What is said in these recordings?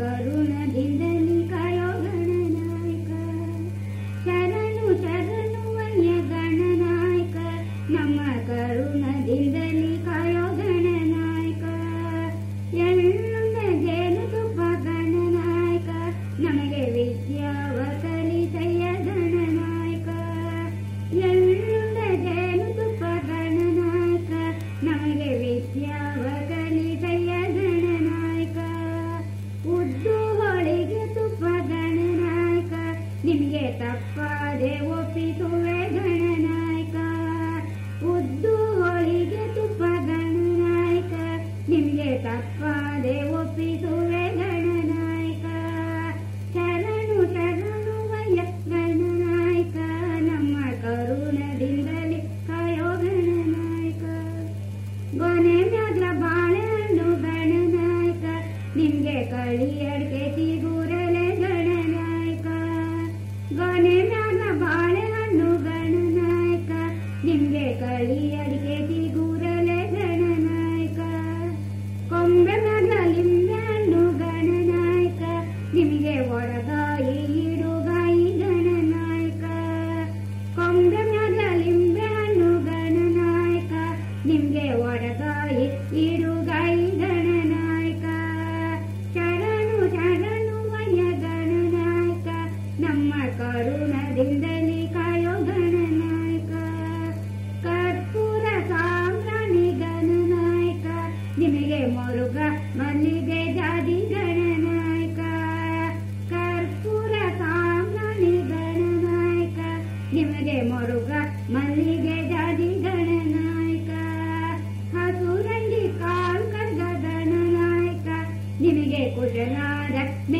करुण 过年了。ನಮ್ಮ ಕರುಣದಿಂದಲೇ ಕಾಯೋ ಗಣನಾಯಕ ಕರ್ಪೂರ ಸಾಂಬ್ರಾಣಿ ಗಣನಾಯಕ ನಿಮಗೆ ಮರುಗ ಮಲ್ಲಿಗೆ ಜಾದಿ ಗಣನಾಯಕ ಕರ್ಪೂರ ಸಾಂಬ್ರಾಣಿ ಗಣನಾಯಕ ನಿಮಗೆ ಮರುಗ ಮಲ್ಲಿಗೆ ಜಾದಿ ಗಣನ कुशला रत्ने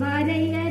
வரைய